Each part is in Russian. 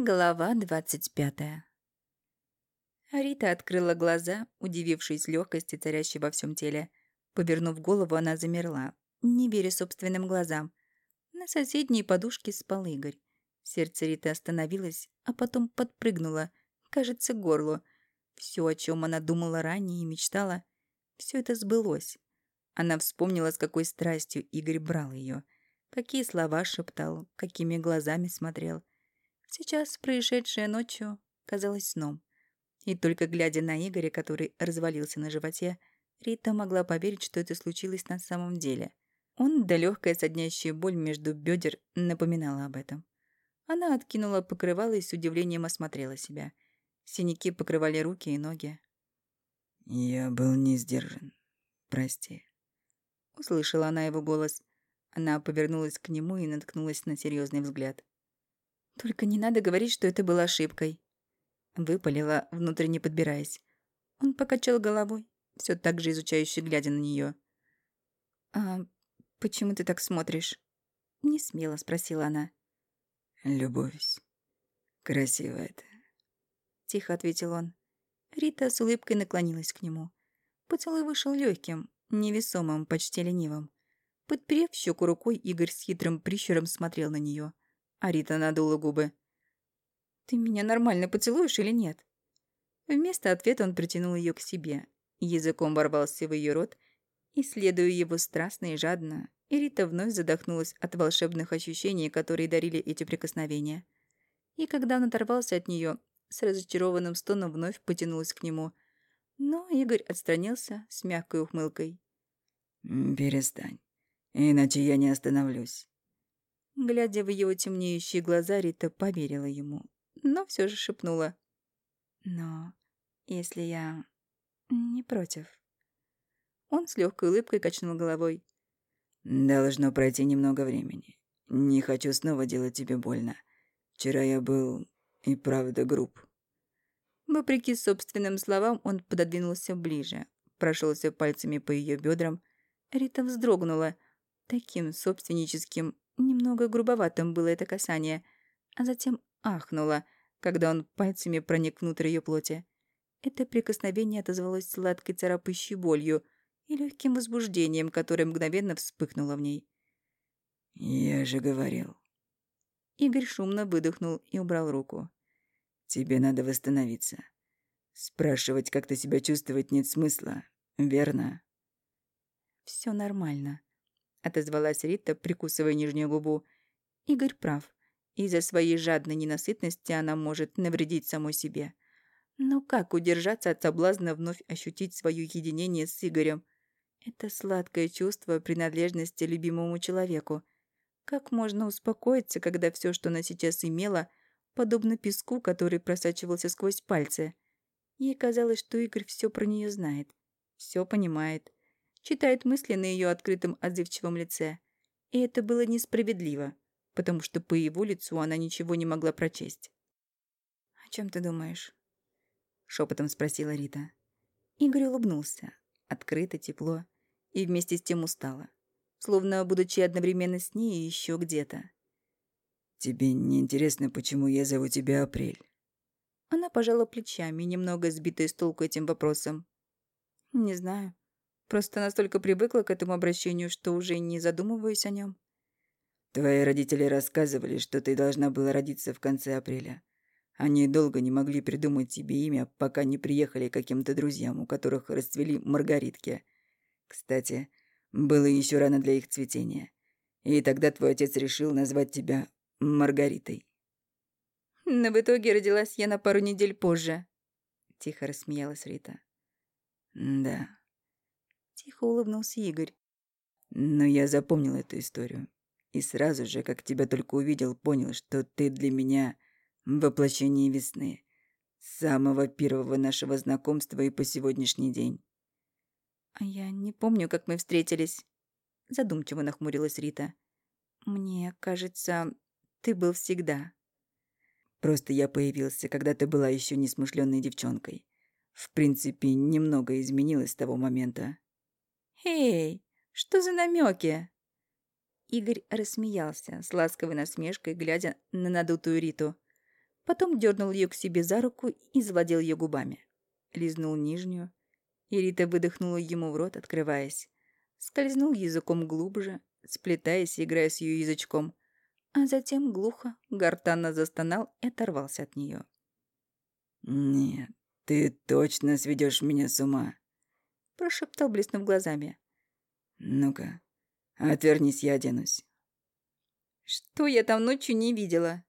Глава двадцать пятая. Рита открыла глаза, удивившись легкости, царящей во всем теле. Повернув голову, она замерла, не веря собственным глазам. На соседней подушке спал Игорь. Сердце Риты остановилось, а потом подпрыгнуло, кажется, к горлу. Все, о чем она думала ранее и мечтала, все это сбылось. Она вспомнила, с какой страстью Игорь брал ее, какие слова шептал, какими глазами смотрел. Сейчас происшедшее ночью казалось сном. И только глядя на Игоря, который развалился на животе, Рита могла поверить, что это случилось на самом деле. Он, да легкая соднящая боль между бедер, напоминала об этом. Она откинула покрывало и с удивлением осмотрела себя. Синяки покрывали руки и ноги. «Я был не сдержан. Прости». Услышала она его голос. Она повернулась к нему и наткнулась на серьезный взгляд. «Только не надо говорить, что это была ошибкой». Выпалила, внутренне подбираясь. Он покачал головой, все так же изучающе глядя на нее. «А почему ты так смотришь?» Не смело спросила она. «Любовь. Красиво это». Тихо ответил он. Рита с улыбкой наклонилась к нему. Поцелуй вышел легким, невесомым, почти ленивым. Подперев щеку рукой, Игорь с хитрым прищуром смотрел на нее. А Рита надула губы. «Ты меня нормально поцелуешь или нет?» Вместо ответа он притянул ее к себе. Языком ворвался в ее рот, исследуя его страстно и жадно, и Рита вновь задохнулась от волшебных ощущений, которые дарили эти прикосновения. И когда он оторвался от нее, с разочарованным стоном вновь потянулась к нему. Но Игорь отстранился с мягкой ухмылкой. «Перестань, иначе я не остановлюсь». Глядя в его темнеющие глаза, Рита поверила ему, но все же шепнула. «Но если я не против?» Он с легкой улыбкой качнул головой. «Должно пройти немного времени. Не хочу снова делать тебе больно. Вчера я был и правда груб». Вопреки собственным словам, он пододвинулся ближе, прошелся пальцами по ее бедрам. Рита вздрогнула. Таким собственническим Немного грубоватым было это касание, а затем ахнула, когда он пальцами проник внутрь ее плоти. Это прикосновение отозвалось сладкой царапающей болью и легким возбуждением, которое мгновенно вспыхнуло в ней. «Я же говорил». Игорь шумно выдохнул и убрал руку. «Тебе надо восстановиться. Спрашивать, как ты себя чувствовать, нет смысла, верно?» Все нормально», — отозвалась Рита, прикусывая нижнюю губу. «Игорь прав. Из-за своей жадной ненасытности она может навредить самой себе. Но как удержаться от соблазна вновь ощутить свое единение с Игорем? Это сладкое чувство принадлежности любимому человеку. Как можно успокоиться, когда все, что она сейчас имела, подобно песку, который просачивался сквозь пальцы? Ей казалось, что Игорь все про нее знает, все понимает, читает мысли на ее открытом отзывчивом лице. И это было несправедливо, потому что по его лицу она ничего не могла прочесть. «О чем ты думаешь?» — шепотом спросила Рита. Игорь улыбнулся, открыто, тепло, и вместе с тем устало, словно будучи одновременно с ней еще где-то. «Тебе не интересно, почему я зову тебя Апрель?» Она пожала плечами, немного сбитая с толку этим вопросом. «Не знаю. Просто настолько привыкла к этому обращению, что уже не задумываюсь о нем. Твои родители рассказывали, что ты должна была родиться в конце апреля. Они долго не могли придумать тебе имя, пока не приехали к каким-то друзьям, у которых расцвели маргаритки. Кстати, было еще рано для их цветения. И тогда твой отец решил назвать тебя Маргаритой. Но в итоге родилась я на пару недель позже. Тихо рассмеялась Рита. Да. Тихо улыбнулся Игорь. Но я запомнил эту историю. И сразу же, как тебя только увидел, понял, что ты для меня воплощение весны. С самого первого нашего знакомства и по сегодняшний день. А я не помню, как мы встретились. Задумчиво нахмурилась Рита. Мне кажется, ты был всегда. Просто я появился, когда ты была еще несмышленной девчонкой. В принципе, немного изменилось с того момента. «Эй, что за намеки? Игорь рассмеялся с ласковой насмешкой, глядя на надутую Риту. Потом дернул ее к себе за руку и завладел ее губами. Лизнул нижнюю. И Рита выдохнула ему в рот, открываясь. Скользнул языком глубже, сплетаясь и играя с ее язычком. А затем глухо, гортанно застонал и оторвался от нее. «Нет, ты точно сведешь меня с ума», — прошептал, блеснув глазами. «Ну-ка, отвернись, я оденусь». «Что я там ночью не видела?»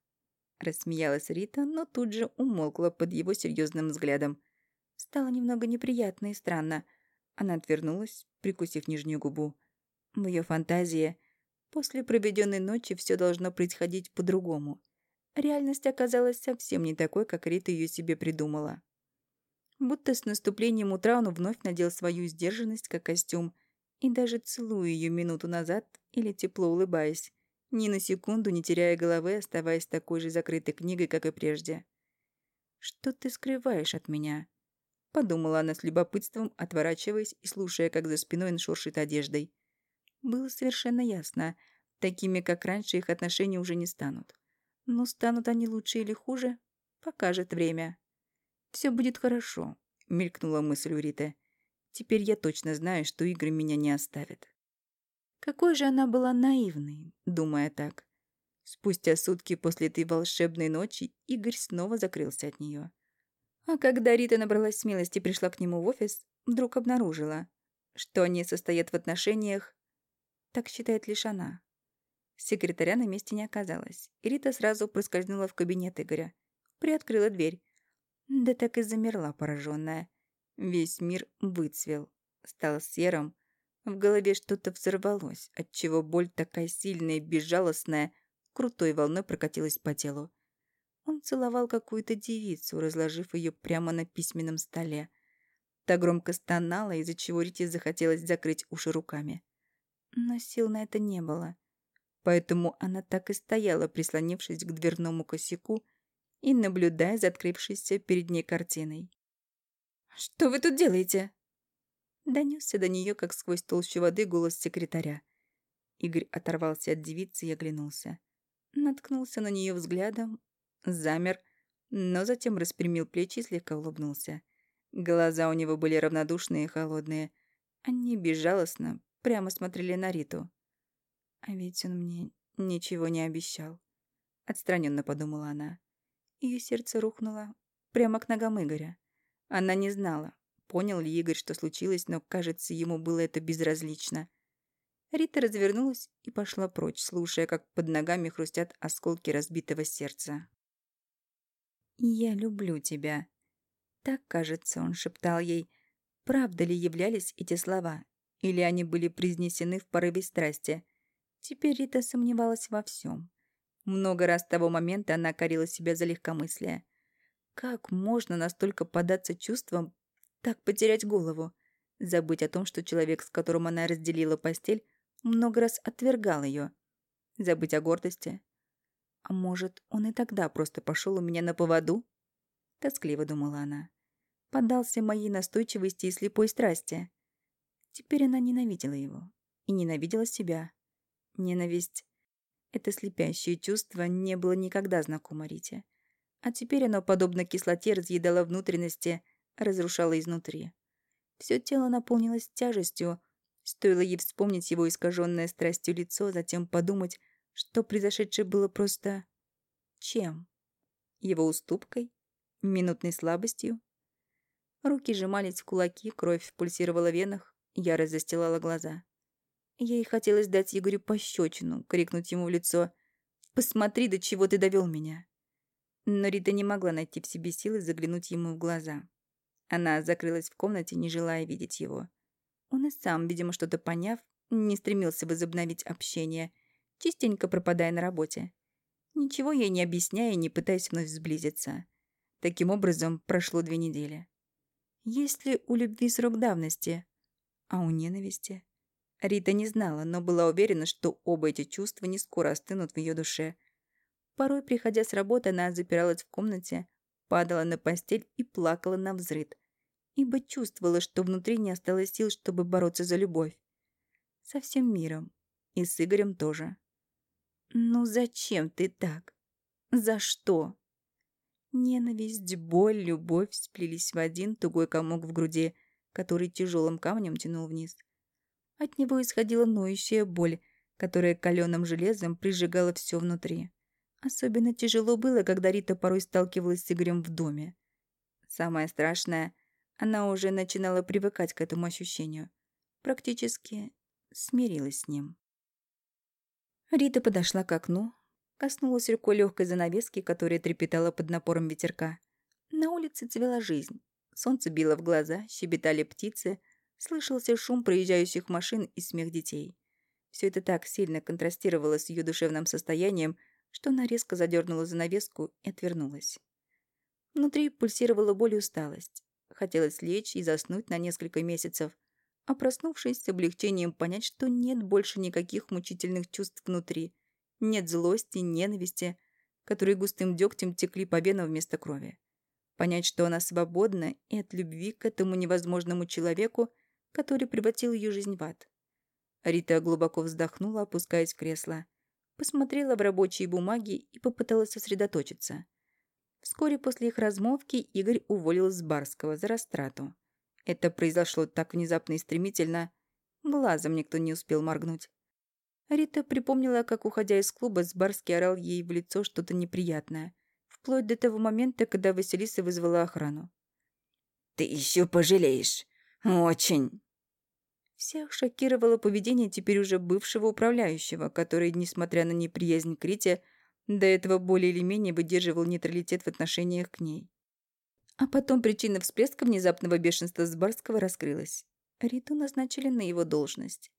Рассмеялась Рита, но тут же умолкла под его серьезным взглядом. Стало немного неприятно и странно. Она отвернулась, прикусив нижнюю губу. В ее фантазии после проведенной ночи все должно происходить по-другому. Реальность оказалась совсем не такой, как Рита ее себе придумала. Будто с наступлением утра он вновь надел свою сдержанность как костюм и даже целуя ее минуту назад или тепло улыбаясь, ни на секунду не теряя головы, оставаясь такой же закрытой книгой, как и прежде. «Что ты скрываешь от меня?» Подумала она с любопытством, отворачиваясь и слушая, как за спиной он шуршит одеждой. Было совершенно ясно, такими, как раньше, их отношения уже не станут. Но станут они лучше или хуже, покажет время. «Все будет хорошо», — мелькнула мысль у Риты. «Теперь я точно знаю, что игры меня не оставят». Какой же она была наивной, думая так. Спустя сутки после этой волшебной ночи Игорь снова закрылся от нее. А когда Рита набралась смелости и пришла к нему в офис, вдруг обнаружила, что они состоят в отношениях, так считает лишь она. Секретаря на месте не оказалось, и Рита сразу проскользнула в кабинет Игоря, приоткрыла дверь. Да так и замерла пораженная. Весь мир выцвел, стал серым, в голове что-то взорвалось, отчего боль такая сильная и безжалостная крутой волной прокатилась по телу. Он целовал какую-то девицу, разложив ее прямо на письменном столе. Та громко стонала, из-за чего Рите захотелось закрыть уши руками. Но сил на это не было. Поэтому она так и стояла, прислонившись к дверному косяку и наблюдая за открывшейся перед ней картиной. «Что вы тут делаете?» Донесся до нее, как сквозь толщу воды, голос секретаря. Игорь оторвался от девицы и оглянулся. Наткнулся на нее взглядом, замер, но затем распрямил плечи и слегка улыбнулся. Глаза у него были равнодушные и холодные. Они безжалостно прямо смотрели на Риту. А ведь он мне ничего не обещал. Отстраненно подумала она. Ее сердце рухнуло прямо к ногам Игоря. Она не знала, Понял ли Игорь, что случилось, но, кажется, ему было это безразлично. Рита развернулась и пошла прочь, слушая, как под ногами хрустят осколки разбитого сердца. «Я люблю тебя». Так, кажется, он шептал ей. Правда ли являлись эти слова? Или они были произнесены в порыве страсти? Теперь Рита сомневалась во всем. Много раз с того момента она корила себя за легкомыслие. Как можно настолько податься чувствам, так потерять голову, забыть о том, что человек, с которым она разделила постель, много раз отвергал ее, забыть о гордости. А может, он и тогда просто пошел у меня на поводу? Тоскливо думала она. Поддался моей настойчивости и слепой страсти. Теперь она ненавидела его и ненавидела себя. Ненависть — это слепящее чувство не было никогда знакомо Рите. А теперь оно, подобно кислоте, разъедало внутренности, разрушало изнутри. Все тело наполнилось тяжестью. Стоило ей вспомнить его искаженное страстью лицо, затем подумать, что произошедшее было просто... Чем? Его уступкой? Минутной слабостью? Руки сжимались в кулаки, кровь пульсировала в венах, ярость застилала глаза. Ей хотелось дать Игорю пощечину, крикнуть ему в лицо «Посмотри, до чего ты довел меня!» Но Рита не могла найти в себе силы заглянуть ему в глаза. Она закрылась в комнате, не желая видеть его. Он и сам, видимо, что-то поняв, не стремился возобновить общение, частенько пропадая на работе. Ничего ей не объясняя, не пытаясь вновь сблизиться. Таким образом, прошло две недели. Есть ли у любви срок давности? А у ненависти? Рита не знала, но была уверена, что оба эти чувства не скоро остынут в ее душе. Порой, приходя с работы, она запиралась в комнате, падала на постель и плакала на взрыд, ибо чувствовала, что внутри не осталось сил, чтобы бороться за любовь. Со всем миром. И с Игорем тоже. «Ну зачем ты так? За что?» Ненависть, боль, любовь сплелись в один тугой комок в груди, который тяжелым камнем тянул вниз. От него исходила ноющая боль, которая каленым железом прижигала все внутри. Особенно тяжело было, когда Рита порой сталкивалась с Игорем в доме. Самое страшное, она уже начинала привыкать к этому ощущению. Практически смирилась с ним. Рита подошла к окну, коснулась рукой легкой занавески, которая трепетала под напором ветерка. На улице цвела жизнь. Солнце било в глаза, щебетали птицы, слышался шум проезжающих машин и смех детей. Все это так сильно контрастировало с ее душевным состоянием, что она резко задернула занавеску и отвернулась. Внутри пульсировала боль и усталость. Хотелось лечь и заснуть на несколько месяцев, а проснувшись с облегчением понять, что нет больше никаких мучительных чувств внутри. Нет злости, ненависти, которые густым дегтем текли по венам вместо крови. Понять, что она свободна и от любви к этому невозможному человеку, который превратил ее жизнь в ад. Рита глубоко вздохнула, опускаясь в кресло. Посмотрела в рабочие бумаги и попыталась сосредоточиться. Вскоре после их размовки Игорь уволил с Барского за растрату. Это произошло так внезапно и стремительно. Глазом никто не успел моргнуть. Рита припомнила, как, уходя из клуба, Сбарский орал ей в лицо что-то неприятное. Вплоть до того момента, когда Василиса вызвала охрану. «Ты еще пожалеешь. Очень!» Всех шокировало поведение теперь уже бывшего управляющего, который, несмотря на неприязнь к Рите, до этого более или менее выдерживал нейтралитет в отношениях к ней. А потом причина всплеска внезапного бешенства Сбарского раскрылась. Риту назначили на его должность.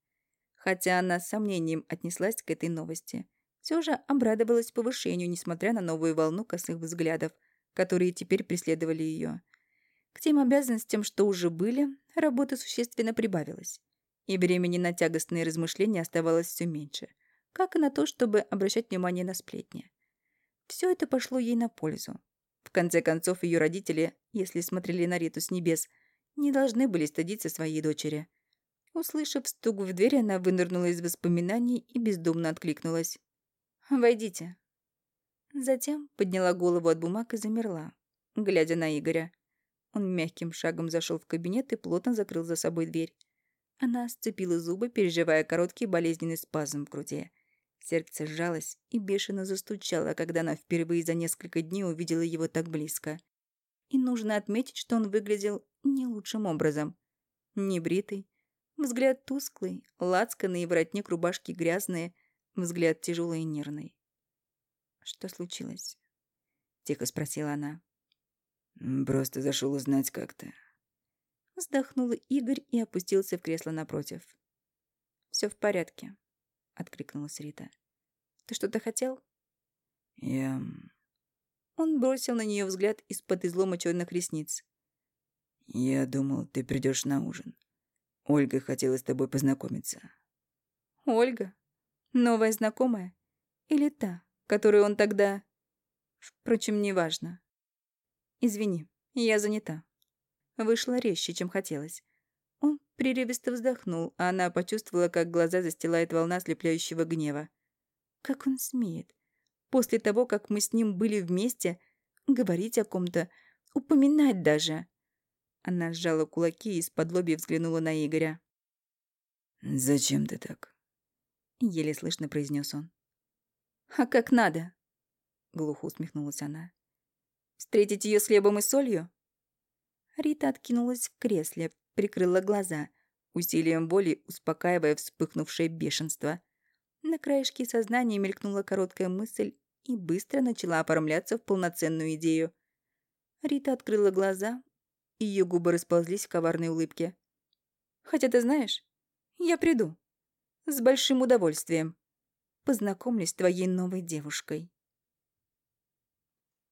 Хотя она с сомнением отнеслась к этой новости, все же обрадовалась повышению, несмотря на новую волну косых взглядов, которые теперь преследовали ее. К тем обязанностям, что уже были, работа существенно прибавилась и времени на тягостные размышления оставалось все меньше, как и на то, чтобы обращать внимание на сплетни. Все это пошло ей на пользу. В конце концов, ее родители, если смотрели на Риту с небес, не должны были стыдиться своей дочери. Услышав стук в дверь, она вынырнула из воспоминаний и бездумно откликнулась. «Войдите». Затем подняла голову от бумаг и замерла, глядя на Игоря. Он мягким шагом зашел в кабинет и плотно закрыл за собой дверь. Она сцепила зубы, переживая короткий болезненный спазм в груди. Сердце сжалось и бешено застучало, когда она впервые за несколько дней увидела его так близко. И нужно отметить, что он выглядел не лучшим образом. Небритый, взгляд тусклый, лацканы и воротник рубашки грязные, взгляд тяжелый и нервный. «Что случилось?» — тихо спросила она. «Просто зашел узнать, как ты», Вздохнул Игорь и опустился в кресло напротив. «Все в порядке», — откликнулась Рита. «Ты что-то хотел?» «Я...» Он бросил на нее взгляд из-под излома черных ресниц. «Я думал, ты придешь на ужин. Ольга хотела с тобой познакомиться». «Ольга? Новая знакомая? Или та, которую он тогда...» «Впрочем, неважно. Извини, я занята». Вышло резче, чем хотелось. Он прерывисто вздохнул, а она почувствовала, как глаза застилает волна слепляющего гнева. Как он смеет? После того, как мы с ним были вместе, говорить о ком-то, упоминать даже. Она сжала кулаки и из-под лоби взглянула на Игоря. «Зачем ты так?» Еле слышно произнес он. «А как надо?» Глухо усмехнулась она. «Встретить ее с хлебом и солью? Рита откинулась в кресле, прикрыла глаза, усилием воли успокаивая вспыхнувшее бешенство. На краешке сознания мелькнула короткая мысль и быстро начала оформляться в полноценную идею. Рита открыла глаза, и ее губы расползлись в коварной улыбке. «Хотя ты знаешь, я приду. С большим удовольствием. Познакомлюсь с твоей новой девушкой».